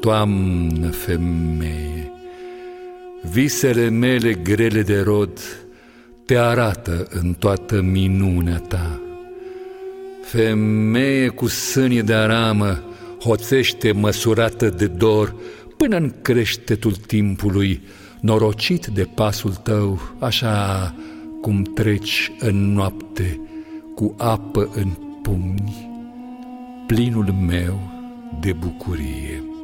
toamnă, femeie, visele mele grele de rod te arată în toată minunea ta. Femeie cu sânie de aramă, hoțește măsurată de dor până în creștetul timpului, norocit de pasul tău, așa cum treci în noapte cu apă în pumni, plinul meu de bucurie.